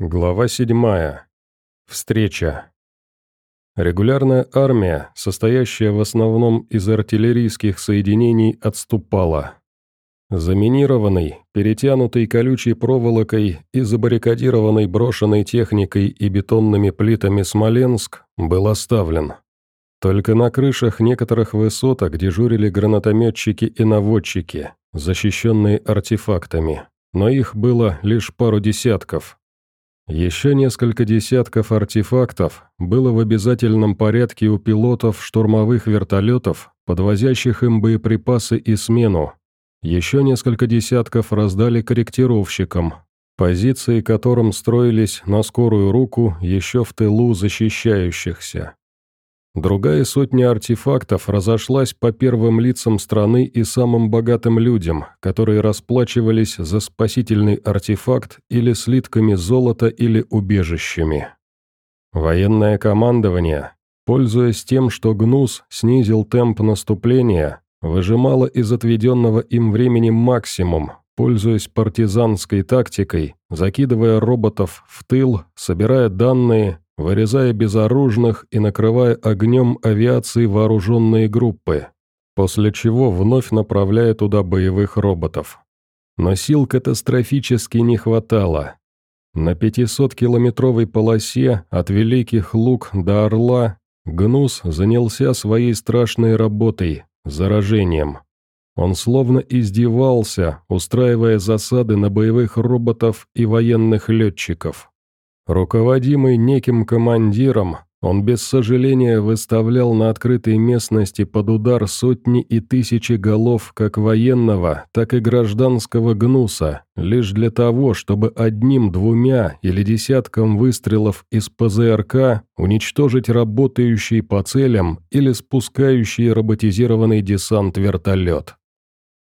Глава 7. Встреча. Регулярная армия, состоящая в основном из артиллерийских соединений, отступала. Заминированный, перетянутый колючей проволокой и забаррикадированный брошенной техникой и бетонными плитами Смоленск был оставлен. Только на крышах некоторых высоток дежурили гранатометчики и наводчики, защищенные артефактами, но их было лишь пару десятков, еще несколько десятков артефактов было в обязательном порядке у пилотов штурмовых вертолетов, подвозящих им боеприпасы и смену. Еще несколько десятков раздали корректировщикам, позиции которым строились на скорую руку еще в тылу защищающихся. Другая сотня артефактов разошлась по первым лицам страны и самым богатым людям, которые расплачивались за спасительный артефакт или слитками золота или убежищами. Военное командование, пользуясь тем, что ГНУС снизил темп наступления, выжимало из отведенного им времени максимум, пользуясь партизанской тактикой, закидывая роботов в тыл, собирая данные вырезая безоружных и накрывая огнем авиации вооруженные группы, после чего вновь направляя туда боевых роботов. Но сил катастрофически не хватало. На 500-километровой полосе от Великих Луг до Орла Гнус занялся своей страшной работой – заражением. Он словно издевался, устраивая засады на боевых роботов и военных летчиков. Руководимый неким командиром, он без сожаления выставлял на открытой местности под удар сотни и тысячи голов как военного, так и гражданского гнуса, лишь для того, чтобы одним-двумя или десятком выстрелов из ПЗРК уничтожить работающий по целям или спускающий роботизированный десант-вертолет.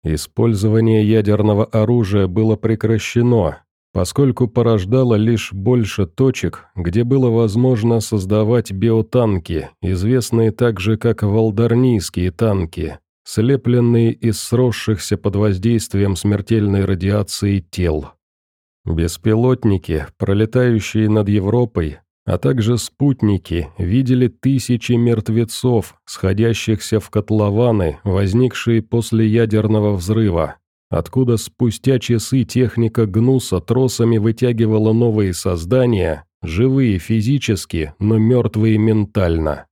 Использование ядерного оружия было прекращено, поскольку порождало лишь больше точек, где было возможно создавать биотанки, известные также как волдарнийские танки, слепленные из сросшихся под воздействием смертельной радиации тел. Беспилотники, пролетающие над Европой, а также спутники, видели тысячи мертвецов, сходящихся в котлованы, возникшие после ядерного взрыва, откуда спустя часы техника Гнуса тросами вытягивала новые создания, живые физически, но мертвые ментально.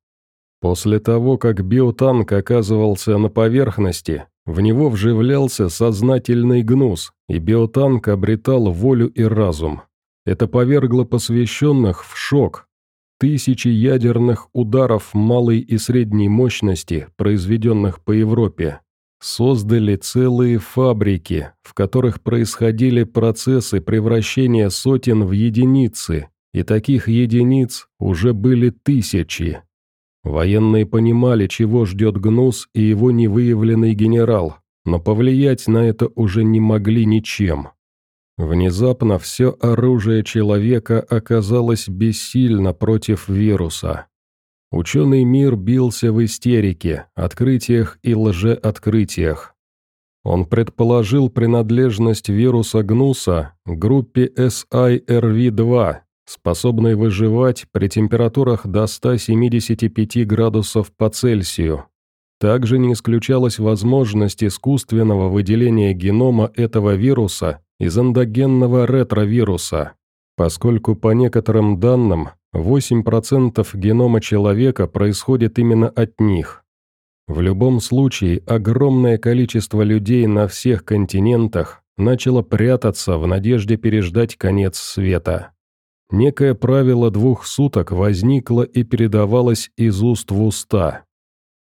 После того, как биотанк оказывался на поверхности, в него вживлялся сознательный гнус, и биотанк обретал волю и разум. Это повергло посвященных в шок. Тысячи ядерных ударов малой и средней мощности, произведенных по Европе, создали целые фабрики, в которых происходили процессы превращения сотен в единицы, и таких единиц уже были тысячи. Военные понимали, чего ждет Гнус и его невыявленный генерал, но повлиять на это уже не могли ничем. Внезапно все оружие человека оказалось бессильно против вируса. Ученый мир бился в истерике, открытиях и лжеоткрытиях. Он предположил принадлежность вируса Гнуса группе SIRV-2, способной выживать при температурах до 175 градусов по Цельсию. Также не исключалась возможность искусственного выделения генома этого вируса из эндогенного ретровируса, поскольку по некоторым данным 8% генома человека происходит именно от них. В любом случае, огромное количество людей на всех континентах начало прятаться в надежде переждать конец света. Некое правило двух суток возникло и передавалось из уст в уста.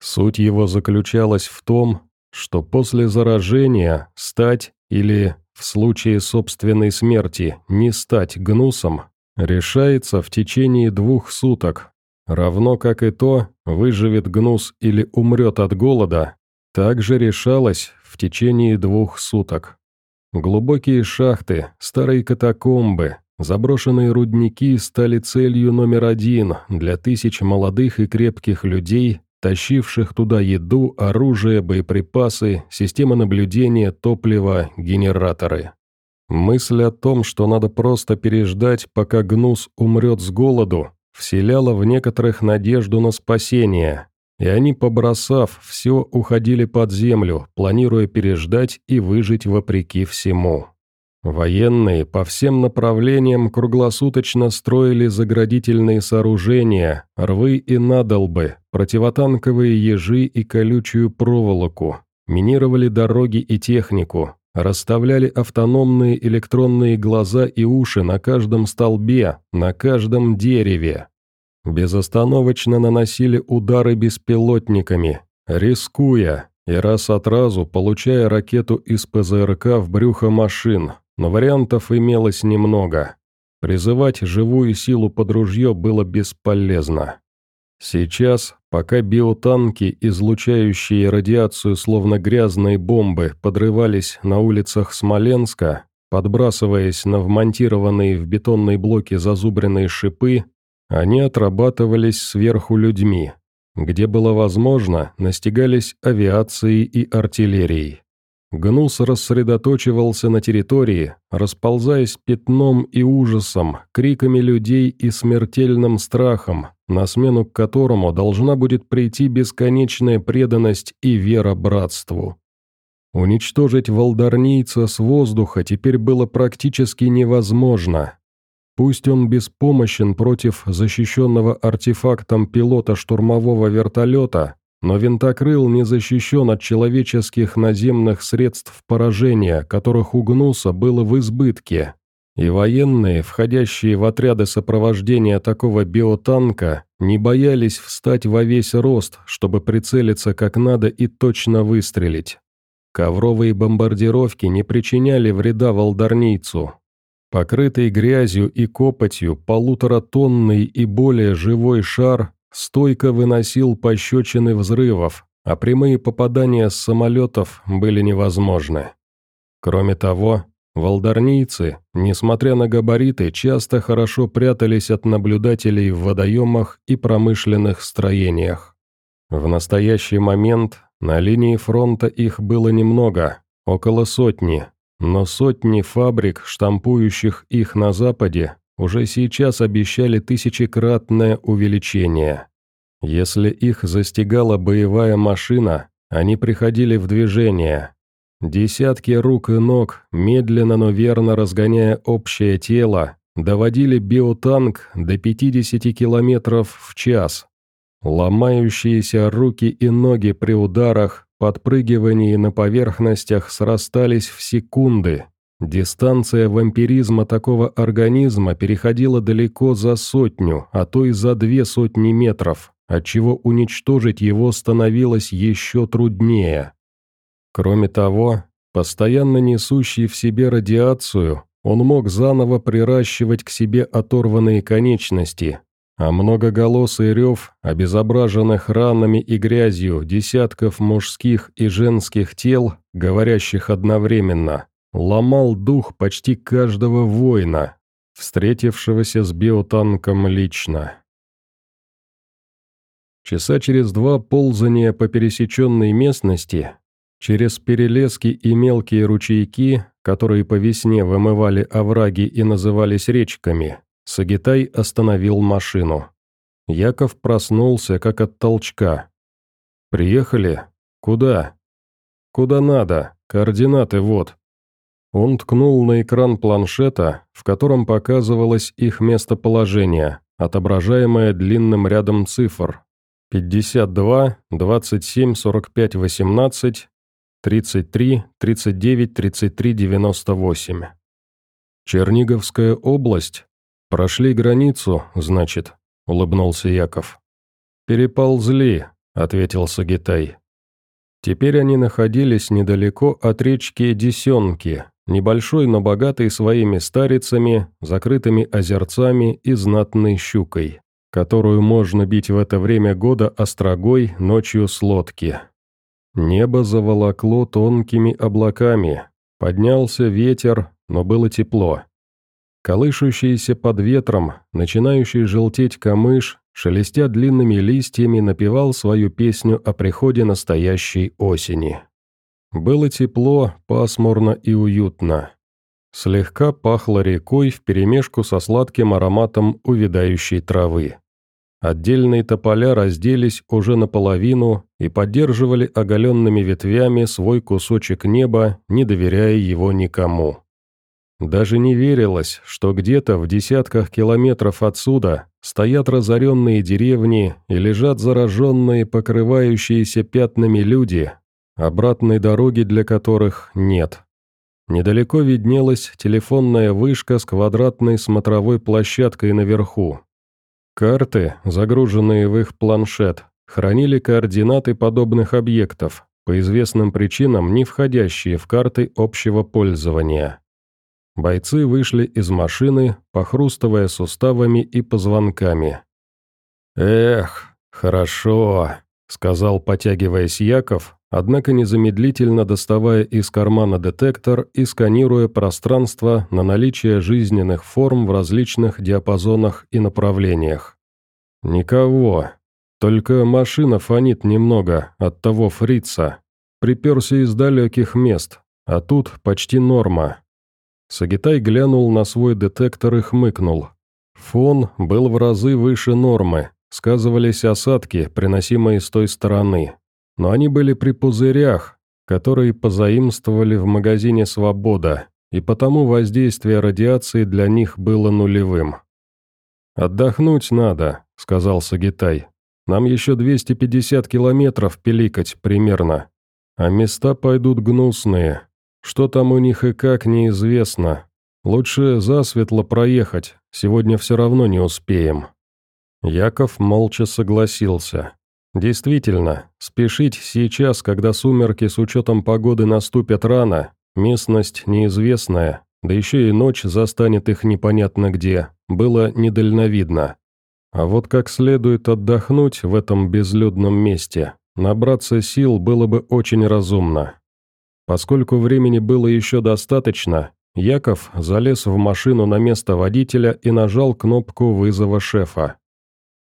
Суть его заключалась в том, что после заражения стать или, в случае собственной смерти, не стать гнусом решается в течение двух суток, равно как и то, выживет гнус или умрет от голода, также решалось в течение двух суток. Глубокие шахты, старые катакомбы, заброшенные рудники стали целью номер один для тысяч молодых и крепких людей, тащивших туда еду, оружие, боеприпасы, система наблюдения, топливо, генераторы. Мысль о том, что надо просто переждать, пока гнус умрет с голоду, вселяла в некоторых надежду на спасение, и они, побросав все, уходили под землю, планируя переждать и выжить вопреки всему. Военные по всем направлениям круглосуточно строили заградительные сооружения, рвы и надолбы, противотанковые ежи и колючую проволоку, минировали дороги и технику, расставляли автономные электронные глаза и уши на каждом столбе, на каждом дереве. Безостановочно наносили удары беспилотниками, рискуя, и раз от разу получая ракету из ПЗРК в брюхо машин, но вариантов имелось немного. Призывать живую силу под ружье было бесполезно. Сейчас, пока биотанки, излучающие радиацию словно грязные бомбы, подрывались на улицах Смоленска, подбрасываясь на вмонтированные в бетонные блоки зазубренные шипы, они отрабатывались сверху людьми. Где было возможно, настигались авиацией и артиллерией. Гнус рассредоточивался на территории, расползаясь пятном и ужасом, криками людей и смертельным страхом, на смену к которому должна будет прийти бесконечная преданность и вера братству. Уничтожить волдарнийца с воздуха теперь было практически невозможно. Пусть он беспомощен против защищенного артефактом пилота штурмового вертолета, но винтокрыл не защищен от человеческих наземных средств поражения, которых у Гнуса было в избытке. И военные, входящие в отряды сопровождения такого биотанка, не боялись встать во весь рост, чтобы прицелиться как надо и точно выстрелить. Ковровые бомбардировки не причиняли вреда волдарнийцу. Покрытый грязью и копотью полуторатонный и более живой шар стойко выносил пощечины взрывов, а прямые попадания с самолетов были невозможны. Кроме того, волдарнийцы, несмотря на габариты, часто хорошо прятались от наблюдателей в водоемах и промышленных строениях. В настоящий момент на линии фронта их было немного, около сотни, но сотни фабрик, штампующих их на Западе, уже сейчас обещали тысячекратное увеличение. Если их застигала боевая машина, они приходили в движение. Десятки рук и ног, медленно, но верно разгоняя общее тело, доводили биотанк до 50 км в час. Ломающиеся руки и ноги при ударах, подпрыгивании на поверхностях срастались в секунды, Дистанция вампиризма такого организма переходила далеко за сотню, а то и за две сотни метров, отчего уничтожить его становилось еще труднее. Кроме того, постоянно несущий в себе радиацию, он мог заново приращивать к себе оторванные конечности, а многоголосый рев, обезображенных ранами и грязью десятков мужских и женских тел, говорящих одновременно – ломал дух почти каждого воина, встретившегося с биотанком лично. Часа через два ползания по пересеченной местности, через перелески и мелкие ручейки, которые по весне вымывали овраги и назывались речками, Сагитай остановил машину. Яков проснулся, как от толчка. «Приехали? Куда?» «Куда надо? Координаты вот». Он ткнул на экран планшета, в котором показывалось их местоположение, отображаемое длинным рядом цифр. 52, 27, 45, 18, 33, 39, 33, 98. «Черниговская область? Прошли границу, значит», — улыбнулся Яков. «Переползли», — ответил Сагитай. Теперь они находились недалеко от речки Десенки, небольшой, но богатый своими старицами, закрытыми озерцами и знатной щукой, которую можно бить в это время года острогой ночью с лодки. Небо заволокло тонкими облаками, поднялся ветер, но было тепло. Колышущийся под ветром, начинающий желтеть камыш, шелестя длинными листьями, напевал свою песню о приходе настоящей осени. Было тепло, пасмурно и уютно. Слегка пахло рекой вперемешку со сладким ароматом увядающей травы. Отдельные тополя разделись уже наполовину и поддерживали оголенными ветвями свой кусочек неба, не доверяя его никому. Даже не верилось, что где-то в десятках километров отсюда стоят разоренные деревни и лежат зараженные, покрывающиеся пятнами люди, обратной дороги для которых нет. Недалеко виднелась телефонная вышка с квадратной смотровой площадкой наверху. Карты, загруженные в их планшет, хранили координаты подобных объектов, по известным причинам не входящие в карты общего пользования. Бойцы вышли из машины, похрустывая суставами и позвонками. «Эх, хорошо», — сказал, потягиваясь Яков, однако незамедлительно доставая из кармана детектор и сканируя пространство на наличие жизненных форм в различных диапазонах и направлениях. «Никого. Только машина фонит немного от того фрица. Приперся из далеких мест, а тут почти норма». Сагитай глянул на свой детектор и хмыкнул. Фон был в разы выше нормы, сказывались осадки, приносимые с той стороны но они были при пузырях, которые позаимствовали в магазине «Свобода», и потому воздействие радиации для них было нулевым. «Отдохнуть надо», — сказал Сагитай. «Нам еще 250 километров пиликать примерно, а места пойдут гнусные. Что там у них и как, неизвестно. Лучше засветло проехать, сегодня все равно не успеем». Яков молча согласился. Действительно, спешить сейчас, когда сумерки с учетом погоды наступят рано, местность неизвестная, да еще и ночь застанет их непонятно где, было недальновидно. А вот как следует отдохнуть в этом безлюдном месте, набраться сил было бы очень разумно. Поскольку времени было еще достаточно, Яков залез в машину на место водителя и нажал кнопку вызова шефа.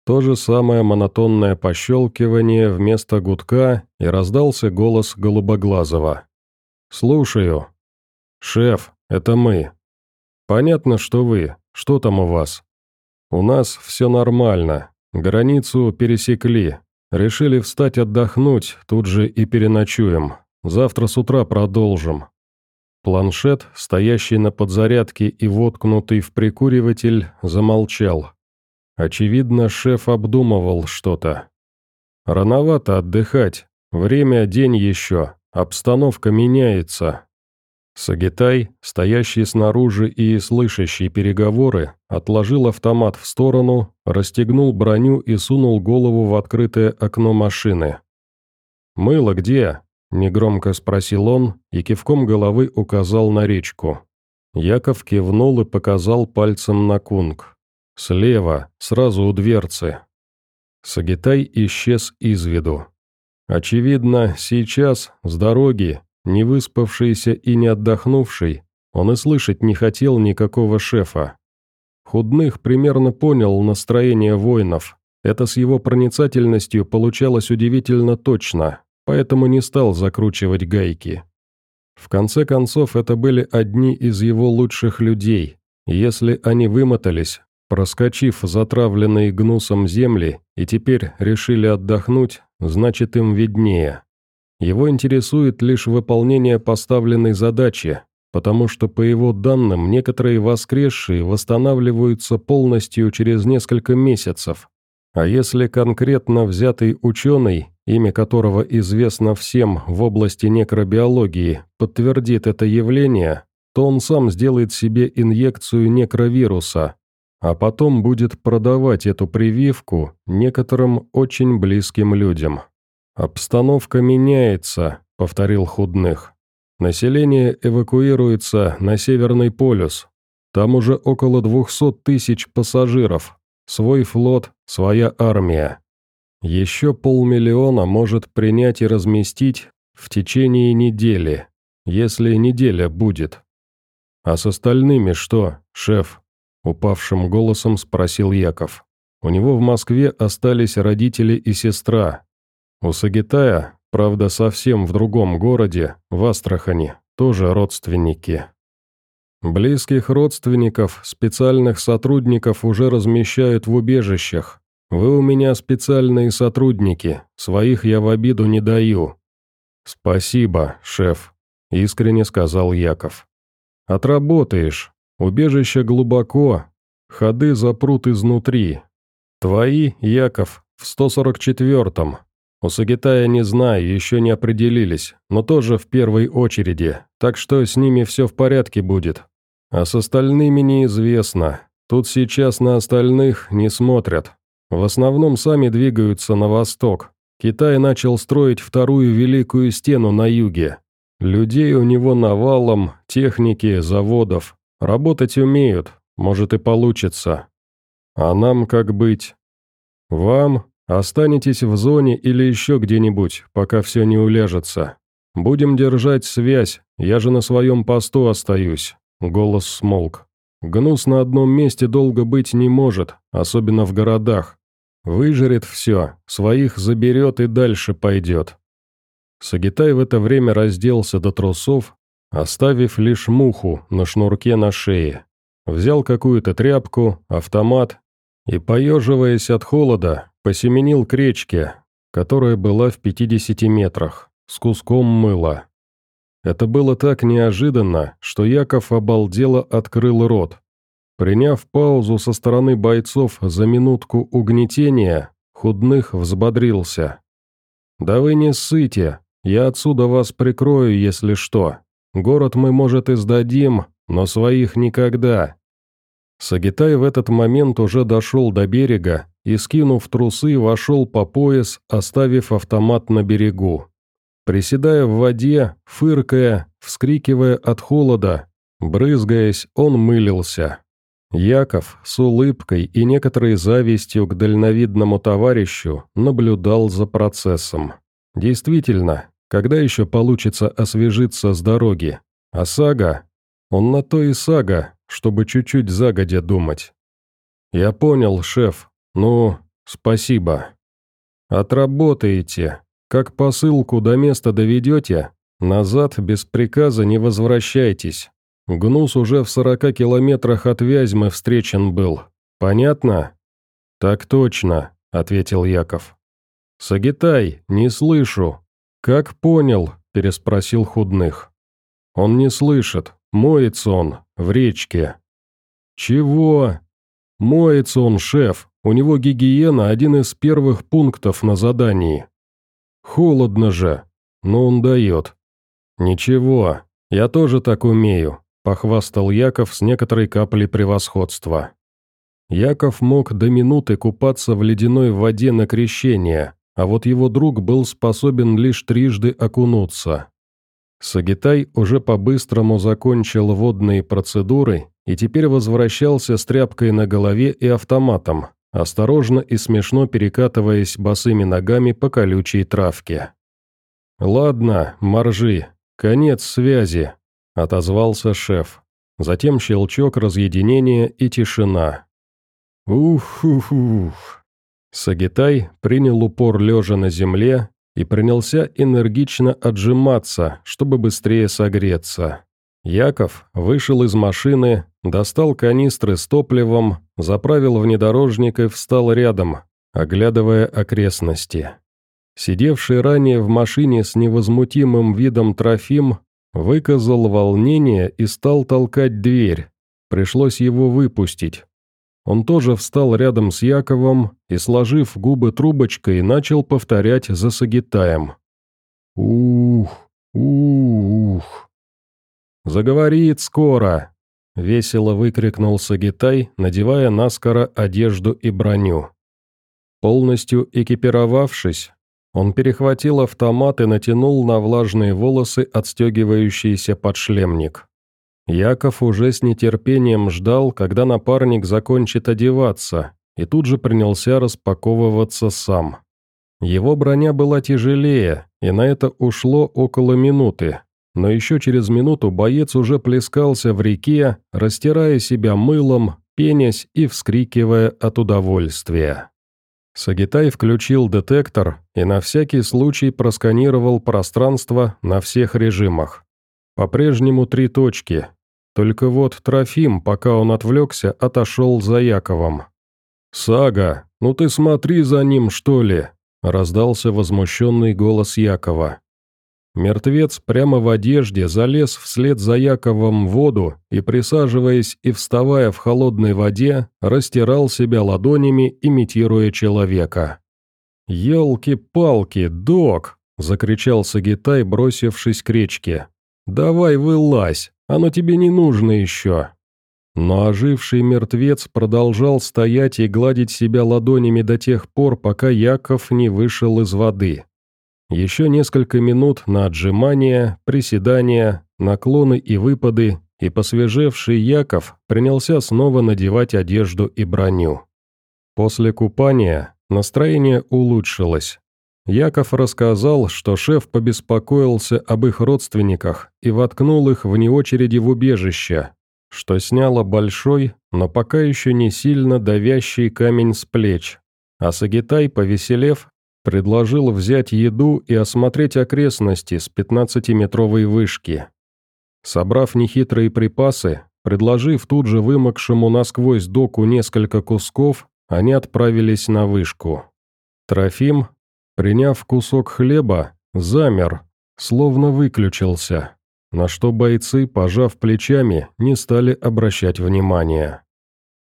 То же самое монотонное пощелкивание вместо гудка, и раздался голос Голубоглазого. «Слушаю». «Шеф, это мы». «Понятно, что вы. Что там у вас?» «У нас все нормально. Границу пересекли. Решили встать отдохнуть, тут же и переночуем. Завтра с утра продолжим». Планшет, стоящий на подзарядке и воткнутый в прикуриватель, замолчал. Очевидно, шеф обдумывал что-то. Рановато отдыхать, время день еще, обстановка меняется. Сагитай, стоящий снаружи и слышащий переговоры, отложил автомат в сторону, расстегнул броню и сунул голову в открытое окно машины. «Мыло где?» – негромко спросил он и кивком головы указал на речку. Яков кивнул и показал пальцем на кунг. Слева, сразу у дверцы. Сагитай исчез из виду. Очевидно, сейчас, с дороги, не выспавшийся и не отдохнувший, он и слышать не хотел никакого шефа. Худных примерно понял настроение воинов. Это с его проницательностью получалось удивительно точно, поэтому не стал закручивать гайки. В конце концов, это были одни из его лучших людей. Если они вымотались, Проскочив затравленные гнусом земли и теперь решили отдохнуть, значит им виднее. Его интересует лишь выполнение поставленной задачи, потому что, по его данным, некоторые воскресшие восстанавливаются полностью через несколько месяцев. А если конкретно взятый ученый, имя которого известно всем в области некробиологии, подтвердит это явление, то он сам сделает себе инъекцию некровируса, а потом будет продавать эту прививку некоторым очень близким людям. «Обстановка меняется», — повторил Худных. «Население эвакуируется на Северный полюс. Там уже около двухсот тысяч пассажиров. Свой флот, своя армия. Еще полмиллиона может принять и разместить в течение недели, если неделя будет. А с остальными что, шеф?» Упавшим голосом спросил Яков. У него в Москве остались родители и сестра. У Сагитая, правда совсем в другом городе, в Астрахани, тоже родственники. Близких родственников, специальных сотрудников уже размещают в убежищах. Вы у меня специальные сотрудники, своих я в обиду не даю». «Спасибо, шеф», — искренне сказал Яков. «Отработаешь. Убежище глубоко, ходы запрут изнутри. Твои, Яков, в 144-м. У Сагитая не знаю, еще не определились, но тоже в первой очереди, так что с ними все в порядке будет. А с остальными неизвестно. Тут сейчас на остальных не смотрят. В основном сами двигаются на восток. Китай начал строить вторую Великую Стену на юге. Людей у него навалом, техники, заводов. Работать умеют, может и получится. А нам как быть? Вам Останетесь в зоне или еще где-нибудь, пока все не уляжется. Будем держать связь, я же на своем посту остаюсь». Голос смолк. «Гнус на одном месте долго быть не может, особенно в городах. Выжрет все, своих заберет и дальше пойдет». Сагитай в это время разделся до трусов, оставив лишь муху на шнурке на шее. Взял какую-то тряпку, автомат и, поеживаясь от холода, Посеменил к речке, которая была в 50 метрах, с куском мыла. Это было так неожиданно, что Яков обалдело открыл рот. Приняв паузу со стороны бойцов за минутку угнетения, Худных взбодрился. «Да вы не ссыте, я отсюда вас прикрою, если что. Город мы, может, и сдадим, но своих никогда». Сагитай в этот момент уже дошел до берега и, скинув трусы, вошел по пояс, оставив автомат на берегу. Приседая в воде, фыркая, вскрикивая от холода, брызгаясь, он мылился. Яков с улыбкой и некоторой завистью к дальновидному товарищу наблюдал за процессом. Действительно, когда еще получится освежиться с дороги? А сага? Он на то и сага, чтобы чуть-чуть загодя думать. «Я понял, шеф», «Ну, спасибо. Отработаете. Как посылку до места доведете, назад без приказа не возвращайтесь. Гнус уже в сорока километрах от Вязьмы встречен был. Понятно?» «Так точно», — ответил Яков. «Сагитай, не слышу». «Как понял?» — переспросил Худных. «Он не слышит. Моется он. В речке». «Чего?» «Моется он, шеф. У него гигиена – один из первых пунктов на задании. Холодно же, но он дает. Ничего, я тоже так умею, похвастал Яков с некоторой каплей превосходства. Яков мог до минуты купаться в ледяной воде на крещение, а вот его друг был способен лишь трижды окунуться. Сагитай уже по-быстрому закончил водные процедуры и теперь возвращался с тряпкой на голове и автоматом, осторожно и смешно перекатываясь босыми ногами по колючей травке. «Ладно, моржи, конец связи», — отозвался шеф. Затем щелчок разъединения и тишина. «Ух-ух-ух». Сагитай принял упор лежа на земле и принялся энергично отжиматься, чтобы быстрее согреться. Яков вышел из машины, достал канистры с топливом, заправил внедорожник и встал рядом, оглядывая окрестности. Сидевший ранее в машине с невозмутимым видом Трофим выказал волнение и стал толкать дверь. Пришлось его выпустить. Он тоже встал рядом с Яковом и, сложив губы трубочкой, начал повторять за Сагитаем. «Ух, ух». «Заговорит скоро!» — весело выкрикнул Сагитай, надевая наскоро одежду и броню. Полностью экипировавшись, он перехватил автомат и натянул на влажные волосы отстегивающийся подшлемник. Яков уже с нетерпением ждал, когда напарник закончит одеваться, и тут же принялся распаковываться сам. Его броня была тяжелее, и на это ушло около минуты, но еще через минуту боец уже плескался в реке, растирая себя мылом, пенясь и вскрикивая от удовольствия. Сагитай включил детектор и на всякий случай просканировал пространство на всех режимах. По-прежнему три точки. Только вот Трофим, пока он отвлекся, отошел за Яковом. «Сага, ну ты смотри за ним, что ли?» – раздался возмущенный голос Якова. Мертвец прямо в одежде залез вслед за Яковом в воду и, присаживаясь и вставая в холодной воде, растирал себя ладонями, имитируя человека. «Елки-палки, док!» – закричал Сагитай, бросившись к речке. «Давай вылазь, оно тебе не нужно еще!» Но оживший мертвец продолжал стоять и гладить себя ладонями до тех пор, пока Яков не вышел из воды. Еще несколько минут на отжимания, приседания, наклоны и выпады, и посвежевший Яков принялся снова надевать одежду и броню. После купания настроение улучшилось. Яков рассказал, что шеф побеспокоился об их родственниках и воткнул их вне очереди в убежище, что сняло большой, но пока еще не сильно давящий камень с плеч, а Сагитай, повеселев, предложил взять еду и осмотреть окрестности с 15-метровой вышки. Собрав нехитрые припасы, предложив тут же вымокшему насквозь доку несколько кусков, они отправились на вышку. Трофим, приняв кусок хлеба, замер, словно выключился на что бойцы, пожав плечами, не стали обращать внимания.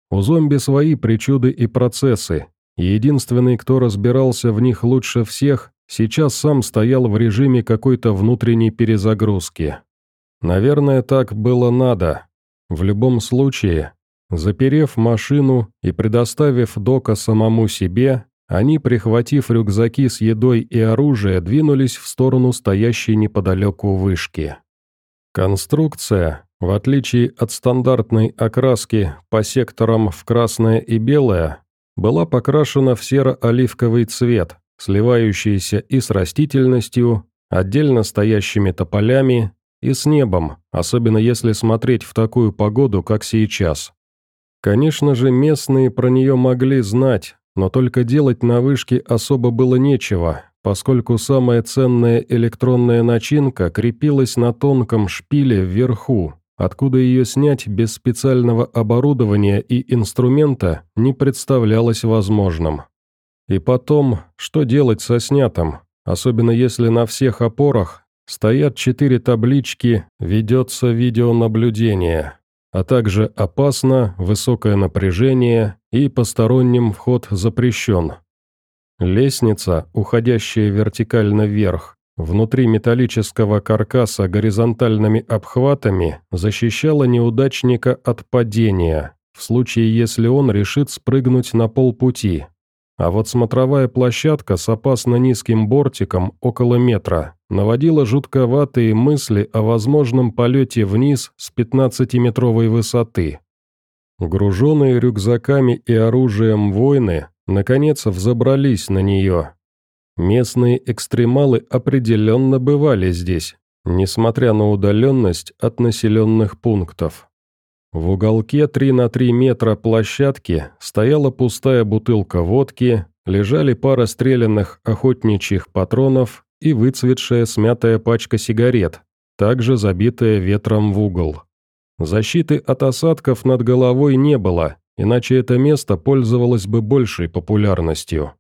У зомби свои причуды и процессы, и единственный, кто разбирался в них лучше всех, сейчас сам стоял в режиме какой-то внутренней перезагрузки. Наверное, так было надо. В любом случае, заперев машину и предоставив Дока самому себе, они, прихватив рюкзаки с едой и оружие, двинулись в сторону стоящей неподалеку вышки. Конструкция, в отличие от стандартной окраски по секторам в красное и белое, была покрашена в серо-оливковый цвет, сливающийся и с растительностью, отдельно стоящими тополями, и с небом, особенно если смотреть в такую погоду, как сейчас. Конечно же, местные про нее могли знать, но только делать на вышке особо было нечего, поскольку самая ценная электронная начинка крепилась на тонком шпиле вверху, откуда ее снять без специального оборудования и инструмента не представлялось возможным. И потом, что делать со снятым, особенно если на всех опорах стоят четыре таблички «Ведется видеонаблюдение», а также «Опасно», «Высокое напряжение» и «Посторонним вход запрещен». Лестница, уходящая вертикально вверх, внутри металлического каркаса горизонтальными обхватами, защищала неудачника от падения, в случае если он решит спрыгнуть на полпути. А вот смотровая площадка с опасно низким бортиком около метра наводила жутковатые мысли о возможном полете вниз с 15-метровой высоты. Груженные рюкзаками и оружием воины наконец взобрались на нее. Местные экстремалы определенно бывали здесь, несмотря на удаленность от населенных пунктов. В уголке 3 на 3 метра площадки стояла пустая бутылка водки, лежали пара стрелянных охотничьих патронов и выцветшая смятая пачка сигарет, также забитая ветром в угол. Защиты от осадков над головой не было, иначе это место пользовалось бы большей популярностью.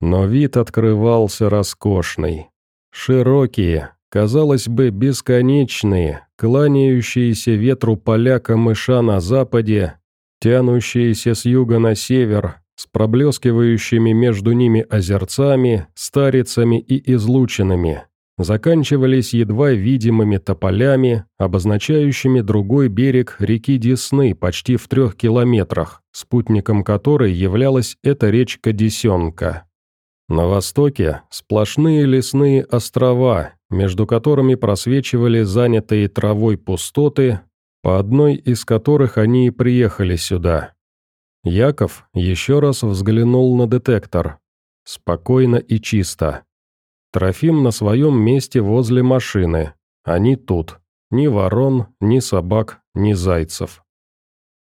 Но вид открывался роскошный. Широкие, казалось бы, бесконечные, кланяющиеся ветру поля камыша на западе, тянущиеся с юга на север, с проблескивающими между ними озерцами, старицами и излучинами, заканчивались едва видимыми тополями, обозначающими другой берег реки Десны почти в трех километрах, спутником которой являлась эта речка Десенка. На востоке сплошные лесные острова, между которыми просвечивали занятые травой пустоты, по одной из которых они и приехали сюда. Яков еще раз взглянул на детектор. Спокойно и чисто. Трофим на своем месте возле машины. Они тут. Ни ворон, ни собак, ни зайцев.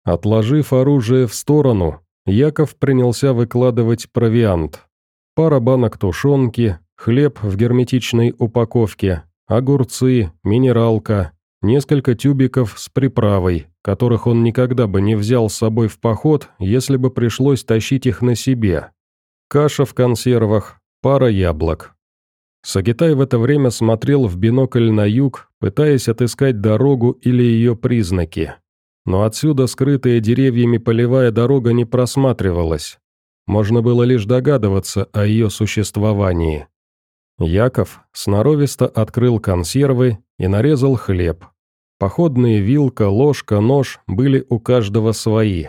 Отложив оружие в сторону, Яков принялся выкладывать провиант. Пара банок тушенки, хлеб в герметичной упаковке, огурцы, минералка, несколько тюбиков с приправой, которых он никогда бы не взял с собой в поход, если бы пришлось тащить их на себе. Каша в консервах, пара яблок. Сагитай в это время смотрел в бинокль на юг, пытаясь отыскать дорогу или ее признаки. Но отсюда скрытая деревьями полевая дорога не просматривалась. Можно было лишь догадываться о ее существовании. Яков сноровисто открыл консервы и нарезал хлеб. Походные вилка, ложка, нож были у каждого свои.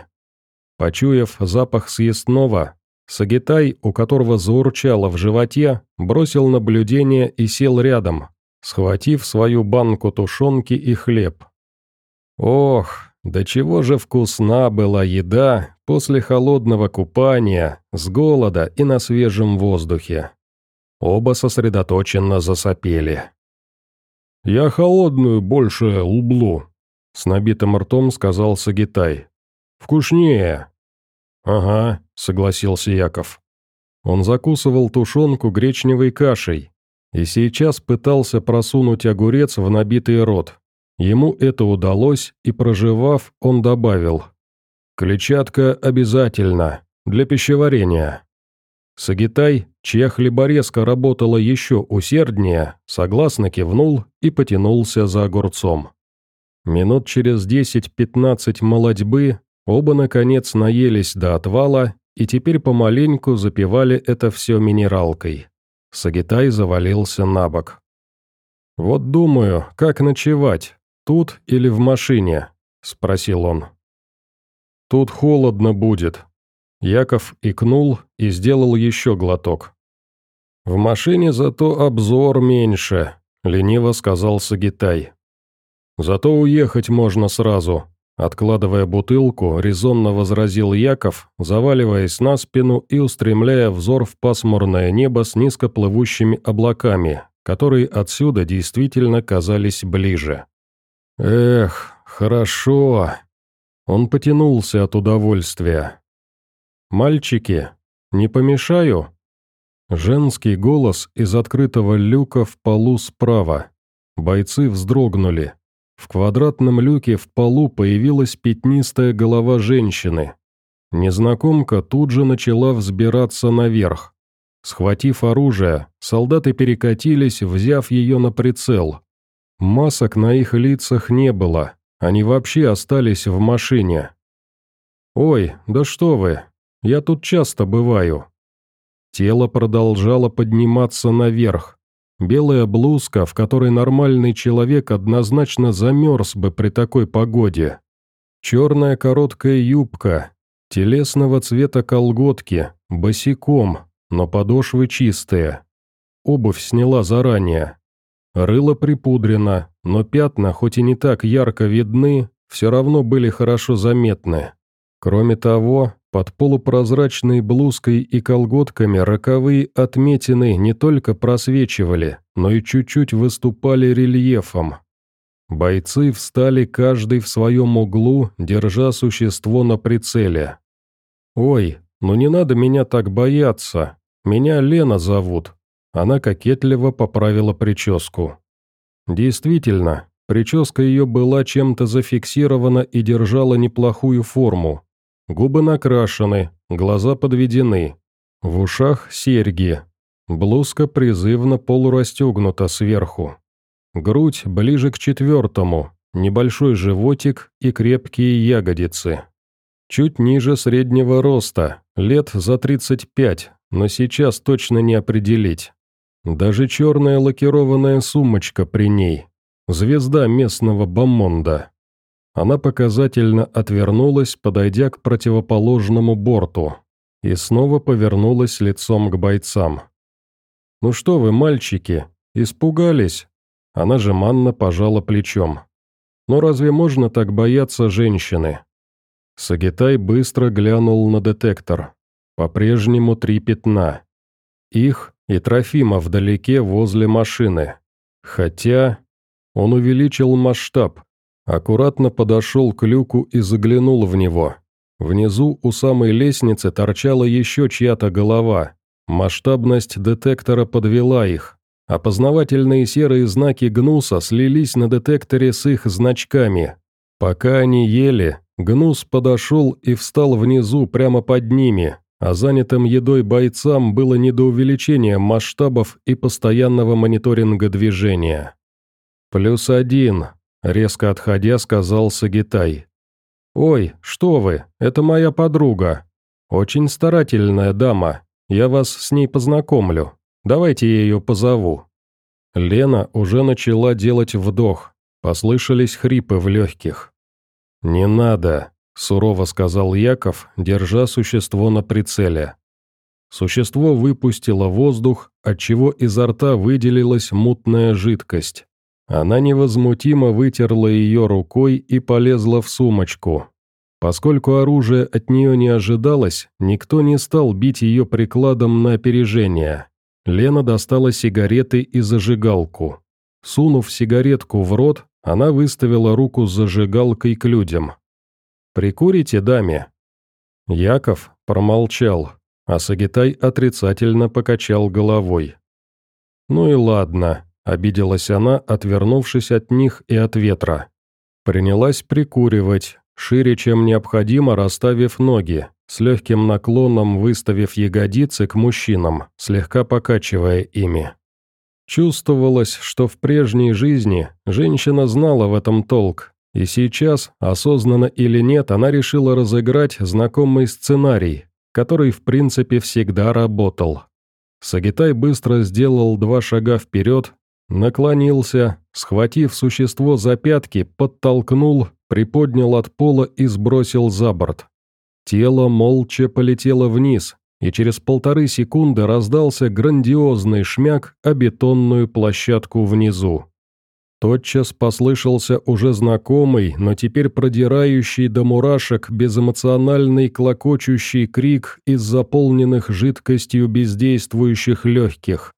Почуяв запах съестного, Сагитай, у которого заурчало в животе, бросил наблюдение и сел рядом, схватив свою банку тушенки и хлеб. Ох, да чего же вкусна была еда после холодного купания, с голода и на свежем воздухе. Оба сосредоточенно засопели. «Я холодную больше лублу», — с набитым ртом сказал Сагитай. «Вкуснее». «Ага», — согласился Яков. Он закусывал тушенку гречневой кашей и сейчас пытался просунуть огурец в набитый рот. Ему это удалось, и проживав, он добавил. «Клетчатка обязательно, для пищеварения». Сагитай, чья хлеборезка работала еще усерднее, согласно кивнул и потянулся за огурцом. Минут через 10-15 молодьбы оба, наконец, наелись до отвала и теперь помаленьку запивали это все минералкой. Сагитай завалился на бок. «Вот думаю, как ночевать, тут или в машине?» – спросил он. «Тут холодно будет», Яков икнул и сделал еще глоток. «В машине зато обзор меньше», — лениво сказал Сагитай. «Зато уехать можно сразу», — откладывая бутылку, резонно возразил Яков, заваливаясь на спину и устремляя взор в пасмурное небо с низкоплывущими облаками, которые отсюда действительно казались ближе. «Эх, хорошо!» Он потянулся от удовольствия. «Мальчики, не помешаю?» Женский голос из открытого люка в полу справа. Бойцы вздрогнули. В квадратном люке в полу появилась пятнистая голова женщины. Незнакомка тут же начала взбираться наверх. Схватив оружие, солдаты перекатились, взяв ее на прицел. Масок на их лицах не было, они вообще остались в машине. «Ой, да что вы, я тут часто бываю». Тело продолжало подниматься наверх. Белая блузка, в которой нормальный человек однозначно замерз бы при такой погоде. Черная короткая юбка, телесного цвета колготки, босиком, но подошвы чистые. Обувь сняла заранее. Рыло припудрено, но пятна, хоть и не так ярко видны, все равно были хорошо заметны. Кроме того, под полупрозрачной блузкой и колготками роковые отметины не только просвечивали, но и чуть-чуть выступали рельефом. Бойцы встали каждый в своем углу, держа существо на прицеле. «Ой, ну не надо меня так бояться. Меня Лена зовут». Она кокетливо поправила прическу. Действительно, прическа ее была чем-то зафиксирована и держала неплохую форму, Губы накрашены, глаза подведены. В ушах серьги. Блузка призывно полурастегнута сверху. Грудь ближе к четвертому, небольшой животик и крепкие ягодицы. Чуть ниже среднего роста, лет за 35, но сейчас точно не определить. Даже черная лакированная сумочка при ней. Звезда местного бомонда. Она показательно отвернулась, подойдя к противоположному борту, и снова повернулась лицом к бойцам. «Ну что вы, мальчики, испугались?» Она же манно пожала плечом. «Но разве можно так бояться женщины?» Сагитай быстро глянул на детектор. По-прежнему три пятна. Их и Трофима вдалеке возле машины. Хотя он увеличил масштаб, Аккуратно подошел к люку и заглянул в него. Внизу у самой лестницы торчала еще чья-то голова. Масштабность детектора подвела их. Опознавательные серые знаки гнуса слились на детекторе с их значками. Пока они ели, гнус подошел и встал внизу прямо под ними, а занятым едой бойцам было не до увеличения масштабов и постоянного мониторинга движения. «Плюс один», — резко отходя, сказал Сагитай. «Ой, что вы, это моя подруга. Очень старательная дама, я вас с ней познакомлю. Давайте я ее позову». Лена уже начала делать вдох, послышались хрипы в легких. «Не надо», — сурово сказал Яков, держа существо на прицеле. Существо выпустило воздух, отчего изо рта выделилась мутная жидкость. Она невозмутимо вытерла ее рукой и полезла в сумочку. Поскольку оружие от нее не ожидалось, никто не стал бить ее прикладом на опережение. Лена достала сигареты и зажигалку. Сунув сигаретку в рот, она выставила руку с зажигалкой к людям. «Прикурите, даме?» Яков промолчал, а Сагитай отрицательно покачал головой. «Ну и ладно», — обиделась она, отвернувшись от них и от ветра. Принялась прикуривать, шире, чем необходимо, расставив ноги, с легким наклоном выставив ягодицы к мужчинам, слегка покачивая ими. Чувствовалось, что в прежней жизни женщина знала в этом толк, и сейчас, осознанно или нет, она решила разыграть знакомый сценарий, который в принципе всегда работал. Сагитай быстро сделал два шага вперед, наклонился, схватив существо за пятки, подтолкнул, приподнял от пола и сбросил за борт. Тело молча полетело вниз, и через полторы секунды раздался грандиозный шмяк о бетонную площадку внизу. Тотчас послышался уже знакомый, но теперь продирающий до мурашек безэмоциональный клокочущий крик из заполненных жидкостью бездействующих легких.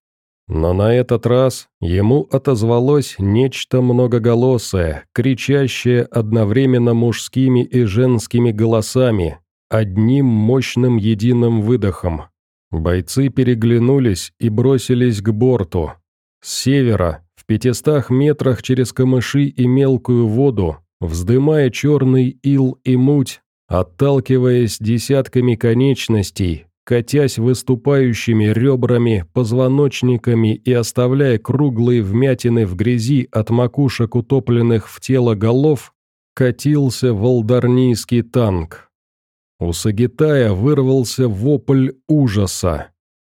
Но на этот раз ему отозвалось нечто многоголосое, кричащее одновременно мужскими и женскими голосами, одним мощным единым выдохом. Бойцы переглянулись и бросились к борту. С севера, в пятистах метрах через камыши и мелкую воду, вздымая черный ил и муть, отталкиваясь десятками конечностей, катясь выступающими ребрами, позвоночниками и оставляя круглые вмятины в грязи от макушек утопленных в тело голов, катился волдарнийский танк. У Сагитая вырвался вопль ужаса.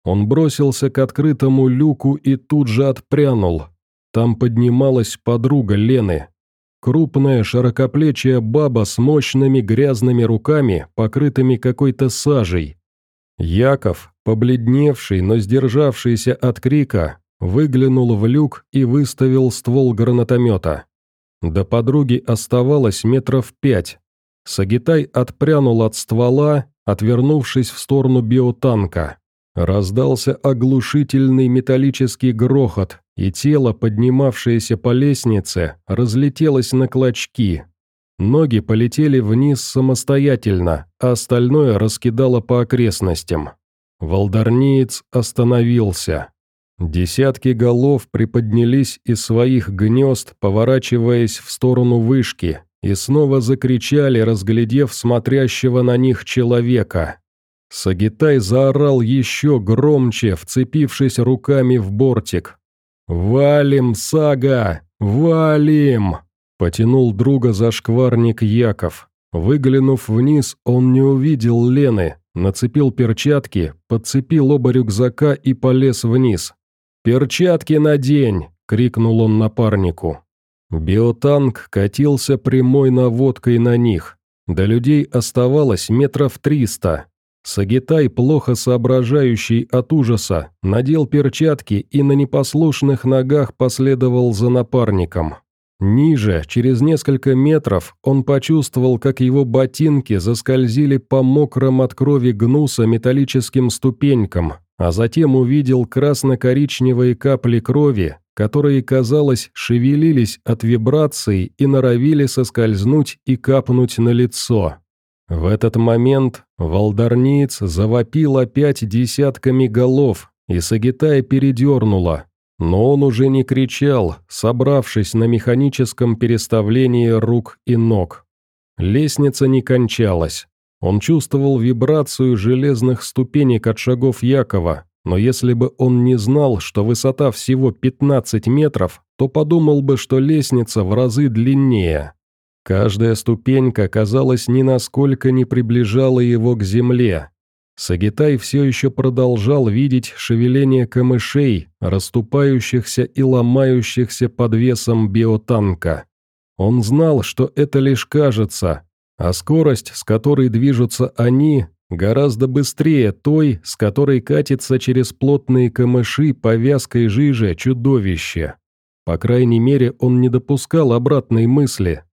Он бросился к открытому люку и тут же отпрянул. Там поднималась подруга Лены. Крупная широкоплечья баба с мощными грязными руками, покрытыми какой-то сажей. Яков, побледневший, но сдержавшийся от крика, выглянул в люк и выставил ствол гранатомета. До подруги оставалось метров пять, Сагитай отпрянул от ствола, отвернувшись в сторону биотанка. Раздался оглушительный металлический грохот, и тело, поднимавшееся по лестнице, разлетелось на клочки. Ноги полетели вниз самостоятельно, а остальное раскидало по окрестностям. Волдарниец остановился. Десятки голов приподнялись из своих гнезд, поворачиваясь в сторону вышки, и снова закричали, разглядев смотрящего на них человека. Сагитай заорал еще громче, вцепившись руками в бортик. «Валим, Сага! Валим!» Потянул друга за шкварник Яков. Выглянув вниз, он не увидел Лены, нацепил перчатки, подцепил оба рюкзака и полез вниз. «Перчатки надень!» — крикнул он напарнику. Биотанк катился прямой наводкой на них. До людей оставалось метров триста. Сагитай, плохо соображающий от ужаса, надел перчатки и на непослушных ногах последовал за напарником. Ниже, через несколько метров, он почувствовал, как его ботинки заскользили по мокрым от крови гнуса металлическим ступенькам, а затем увидел красно-коричневые капли крови, которые, казалось, шевелились от вибраций и норовили соскользнуть и капнуть на лицо. В этот момент волдарниц завопил опять десятками голов, и Сагитая передернула. Но он уже не кричал, собравшись на механическом переставлении рук и ног. Лестница не кончалась. Он чувствовал вибрацию железных ступенек от шагов Якова, но если бы он не знал, что высота всего 15 метров, то подумал бы, что лестница в разы длиннее. Каждая ступенька, казалось, ни насколько не приближала его к земле. Сагитай все еще продолжал видеть шевеление камышей, расступающихся и ломающихся под весом биотанка. Он знал, что это лишь кажется, а скорость, с которой движутся они, гораздо быстрее той, с которой катится через плотные камыши по вязкой жиже чудовище. По крайней мере, он не допускал обратной мысли,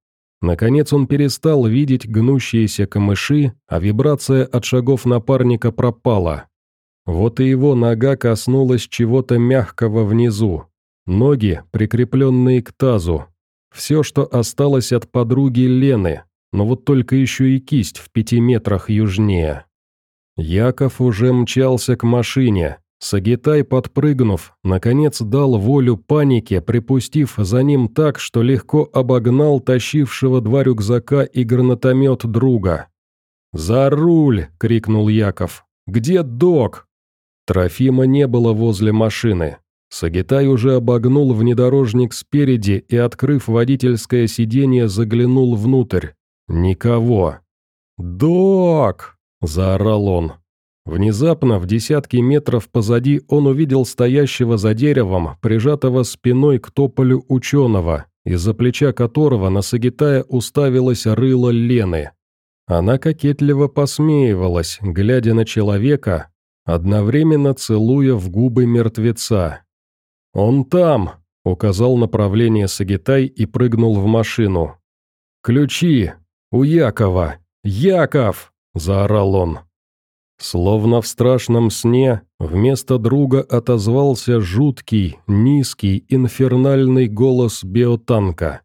Наконец он перестал видеть гнущиеся камыши, а вибрация от шагов напарника пропала. Вот и его нога коснулась чего-то мягкого внизу. Ноги, прикрепленные к тазу. Все, что осталось от подруги Лены, но вот только еще и кисть в пяти метрах южнее. Яков уже мчался к машине, Сагитай, подпрыгнув, наконец дал волю панике, припустив за ним так, что легко обогнал тащившего два рюкзака и гранатомет друга. «За руль!» — крикнул Яков. «Где док?» Трофима не было возле машины. Сагитай уже обогнул внедорожник спереди и, открыв водительское сиденье, заглянул внутрь. «Никого!» «Док!» — заорал он. Внезапно, в десятки метров позади, он увидел стоящего за деревом, прижатого спиной к тополю ученого, из-за плеча которого на Сагитая уставилась рыло Лены. Она кокетливо посмеивалась, глядя на человека, одновременно целуя в губы мертвеца. «Он там!» — указал направление Сагитай и прыгнул в машину. «Ключи! У Якова! Яков!» — заорал он. Словно в страшном сне, вместо друга отозвался жуткий, низкий, инфернальный голос биотанка.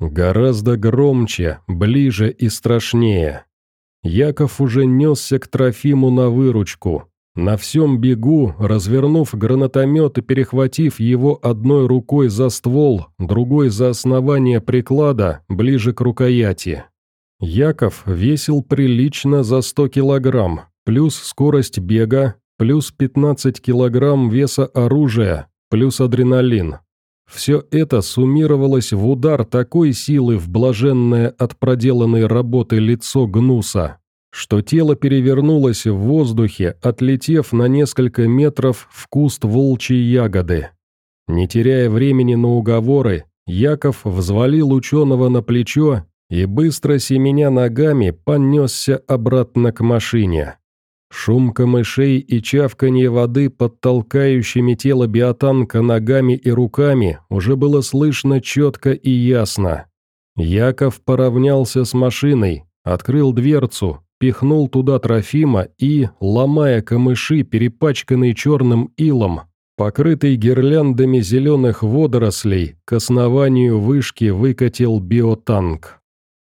Гораздо громче, ближе и страшнее. Яков уже несся к Трофиму на выручку. На всем бегу, развернув гранатомет и перехватив его одной рукой за ствол, другой за основание приклада, ближе к рукояти. Яков весил прилично за сто килограмм, плюс скорость бега, плюс 15 килограмм веса оружия, плюс адреналин. Все это суммировалось в удар такой силы в блаженное от проделанной работы лицо Гнуса, что тело перевернулось в воздухе, отлетев на несколько метров в куст волчьей ягоды. Не теряя времени на уговоры, Яков взвалил ученого на плечо и, быстро семеня ногами, понесся обратно к машине. Шум камышей и чавканье воды под толкающими тело биотанка ногами и руками уже было слышно четко и ясно. Яков поравнялся с машиной, открыл дверцу, пихнул туда Трофима и, ломая камыши, перепачканный черным илом, покрытый гирляндами зеленых водорослей, к основанию вышки выкатил биотанк.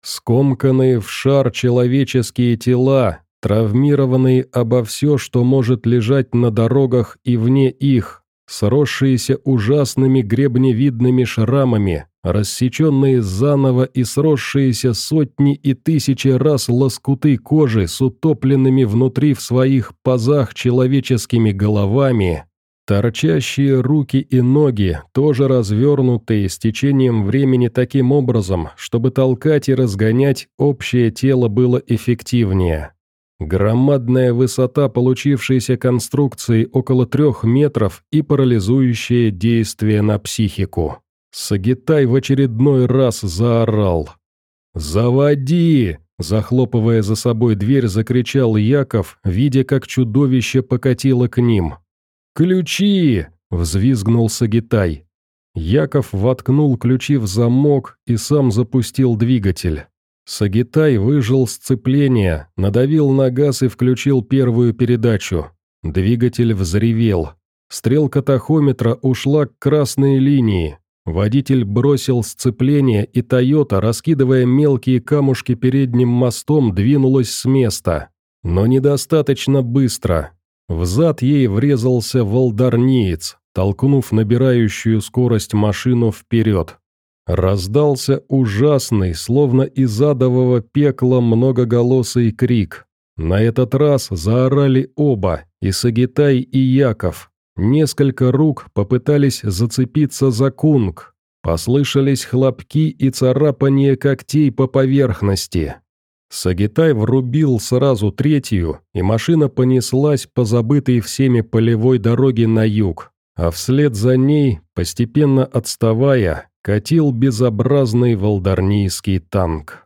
Скомканные в шар человеческие тела, травмированные обо все, что может лежать на дорогах и вне их, сросшиеся ужасными гребневидными шрамами, рассеченные заново и сросшиеся сотни и тысячи раз лоскуты кожи с утопленными внутри в своих пазах человеческими головами, торчащие руки и ноги, тоже развернутые с течением времени таким образом, чтобы толкать и разгонять общее тело было эффективнее. Громадная высота получившейся конструкции около трех метров и парализующее действие на психику. Сагитай в очередной раз заорал. «Заводи!» – захлопывая за собой дверь, закричал Яков, видя, как чудовище покатило к ним. «Ключи!» – взвизгнул Сагитай. Яков воткнул ключи в замок и сам запустил двигатель. Сагитай выжил сцепление, надавил на газ и включил первую передачу. Двигатель взревел. Стрелка тахометра ушла к красной линии. Водитель бросил сцепление, и «Тойота», раскидывая мелкие камушки передним мостом, двинулась с места. Но недостаточно быстро. Взад ей врезался волдарниец. толкнув набирающую скорость машину вперед. Раздался ужасный, словно из адового пекла многоголосый крик. На этот раз заорали оба, и Сагитай, и Яков. Несколько рук попытались зацепиться за кунг. Послышались хлопки и царапание когтей по поверхности. Сагитай врубил сразу третью, и машина понеслась по забытой всеми полевой дороге на юг, а вслед за ней, постепенно отставая, катил безобразный волдарнийский танк.